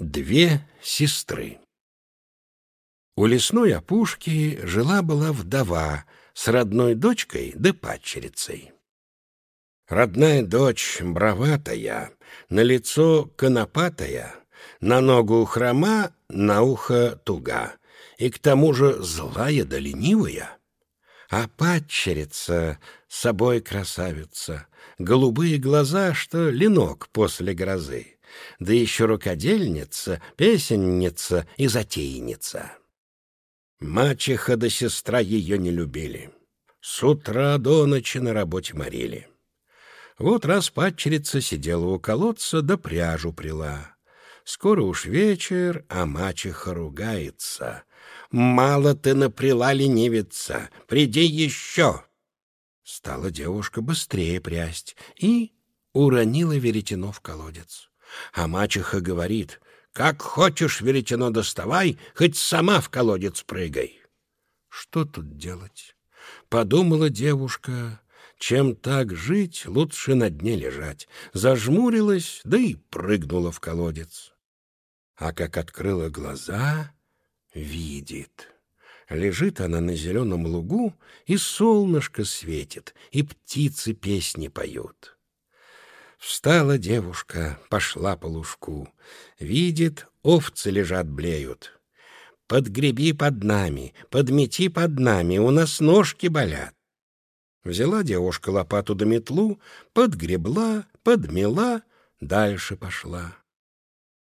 Две сестры У лесной опушки жила-была вдова с родной дочкой да падчерицей. Родная дочь броватая, на лицо конопатая, на ногу хрома, на ухо туга, и к тому же злая да ленивая. А падчерица собой красавица, голубые глаза, что ленок после грозы да еще рукодельница, песенница и затейница. Мачеха да сестра ее не любили. С утра до ночи на работе морили. Вот раз падчерица сидела у колодца да пряжу прила. Скоро уж вечер, а мачеха ругается. «Мало ты наприла, ленивица, приди еще!» Стала девушка быстрее прясть и уронила веретено в колодец. А мачеха говорит, «Как хочешь веретено доставай, хоть сама в колодец прыгай». Что тут делать? Подумала девушка, чем так жить, лучше на дне лежать. Зажмурилась, да и прыгнула в колодец. А как открыла глаза, видит. Лежит она на зеленом лугу, и солнышко светит, и птицы песни поют. Встала девушка, пошла по лужку. Видит, овцы лежат, блеют. Подгреби под нами, подмети под нами, у нас ножки болят. Взяла девушка лопату да метлу, подгребла, подмела, дальше пошла.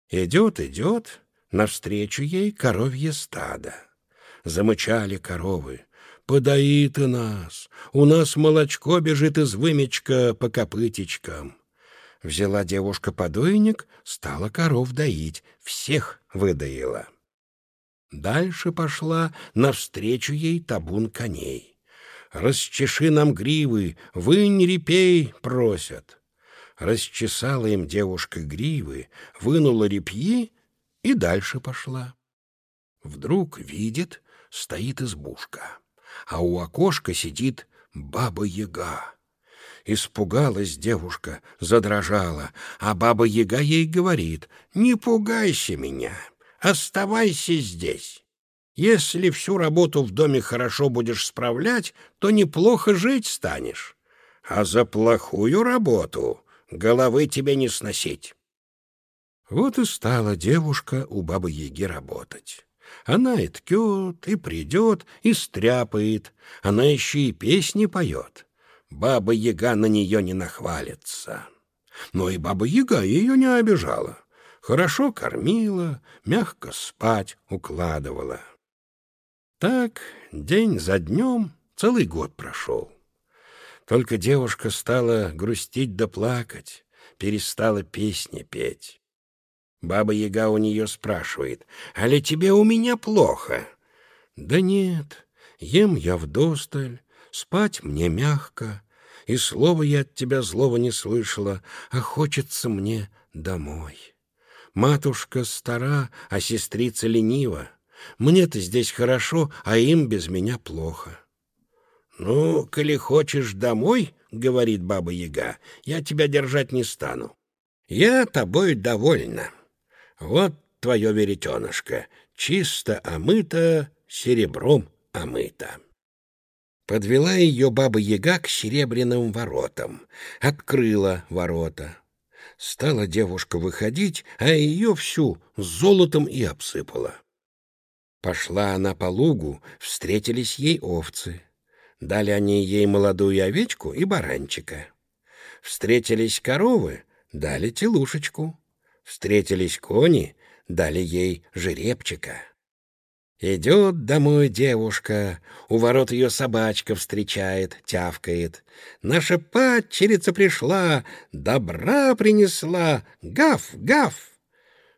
Идет, идет, навстречу ей коровье стадо. Замычали коровы. «Подои ты нас! У нас молочко бежит из вымечка по копытечкам!» Взяла девушка подойник, стала коров доить, всех выдаила. Дальше пошла навстречу ей табун коней. «Расчеши нам гривы, вынь репей!» — просят. Расчесала им девушка гривы, вынула репьи и дальше пошла. Вдруг видит, стоит избушка, а у окошка сидит баба-яга. Испугалась девушка, задрожала, а баба-яга ей говорит, «Не пугайся меня, оставайся здесь. Если всю работу в доме хорошо будешь справлять, то неплохо жить станешь. А за плохую работу головы тебе не сносить». Вот и стала девушка у бабы-яги работать. Она и ткет, и придет, и стряпает, она еще и песни поет. Баба-яга на нее не нахвалится. Но и баба-яга ее не обижала. Хорошо кормила, мягко спать укладывала. Так день за днем целый год прошел. Только девушка стала грустить да плакать, перестала песни петь. Баба-яга у нее спрашивает, «А ли тебе у меня плохо?» «Да нет, ем я вдосталь, Спать мне мягко, и слова я от тебя злого не слышала, а хочется мне домой. Матушка стара, а сестрица ленива. Мне-то здесь хорошо, а им без меня плохо. «Ну, коли хочешь домой, — говорит баба-яга, — я тебя держать не стану. Я тобой довольна. Вот твое веретенышко, чисто омыто, серебром омыто». Подвела ее баба-яга к серебряным воротам, открыла ворота. Стала девушка выходить, а ее всю золотом и обсыпала. Пошла она по лугу, встретились ей овцы. Дали они ей молодую овечку и баранчика. Встретились коровы, дали телушечку. Встретились кони, дали ей жеребчика. Идет домой девушка, у ворот ее собачка встречает, тявкает. Наша падчерица пришла, добра принесла, гав, гав.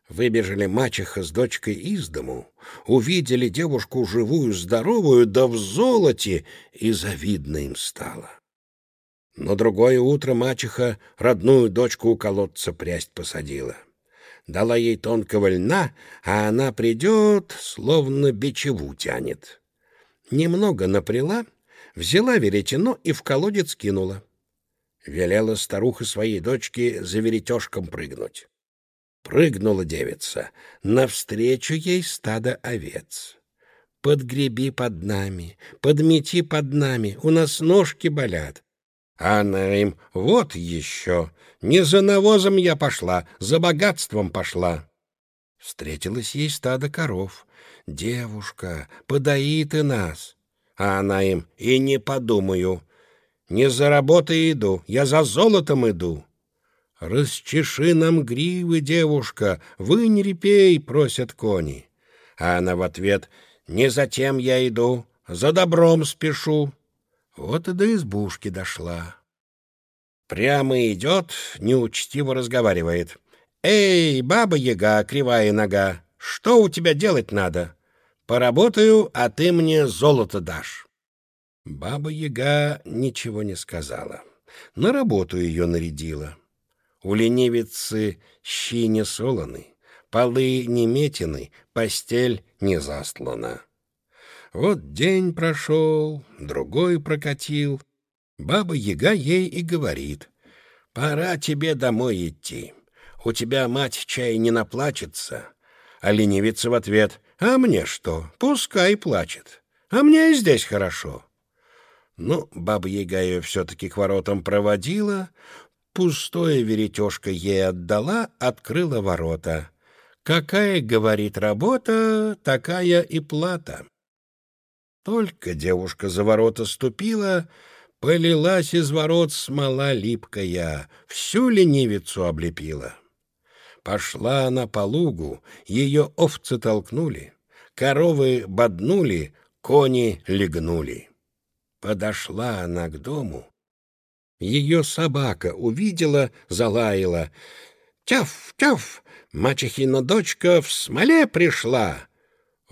Выбежали мачеха с дочкой из дому, увидели девушку живую, здоровую, да в золоте, и завидно им стало. На другое утро мачеха родную дочку у колодца прясть посадила дала ей тонкого льна, а она придет, словно бичеву тянет. Немного напряла, взяла веретено и в колодец кинула. Велела старуха своей дочке за веретежком прыгнуть. Прыгнула девица, навстречу ей стадо овец. Подгреби под нами, подмети под нами, у нас ножки болят. А она им, вот еще, не за навозом я пошла, за богатством пошла. Встретилось ей стадо коров. «Девушка, подои ты нас!» А она им, «И не подумаю. Не за работой иду, я за золотом иду». «Расчеши нам гривы, девушка, вынь репей!» — просят кони. А она в ответ, «Не за тем я иду, за добром спешу». Вот и до избушки дошла. Прямо идет, неучтиво разговаривает. «Эй, баба-яга, кривая нога, что у тебя делать надо? Поработаю, а ты мне золото дашь». Баба-яга ничего не сказала. На работу ее нарядила. У ленивицы щи не солоны, полы не метены, постель не застлана. Вот день прошел, другой прокатил. Баба-яга ей и говорит, «Пора тебе домой идти у тебя мать чай не наплачется. А ленивица в ответ, а мне что, пускай плачет, а мне и здесь хорошо. Ну, баба-яга ее все-таки к воротам проводила, пустое веретежко ей отдала, открыла ворота. Какая, говорит, работа, такая и плата. Только девушка за ворота ступила, полилась из ворот смола липкая, всю ленивицу облепила. Пошла она по лугу, ее овцы толкнули, коровы боднули, кони легнули. Подошла она к дому. Ее собака увидела, залаяла. «Тяф, тяф! Мачехина дочка в смоле пришла!»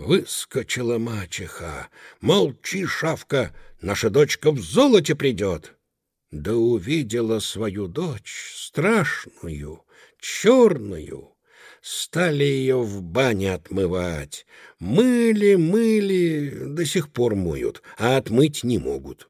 Выскочила мачеха. «Молчи, шавка, наша дочка в золоте придет!» Да увидела свою дочь страшную, черную. Стали ее в бане отмывать. Мыли, мыли, до сих пор моют, а отмыть не могут.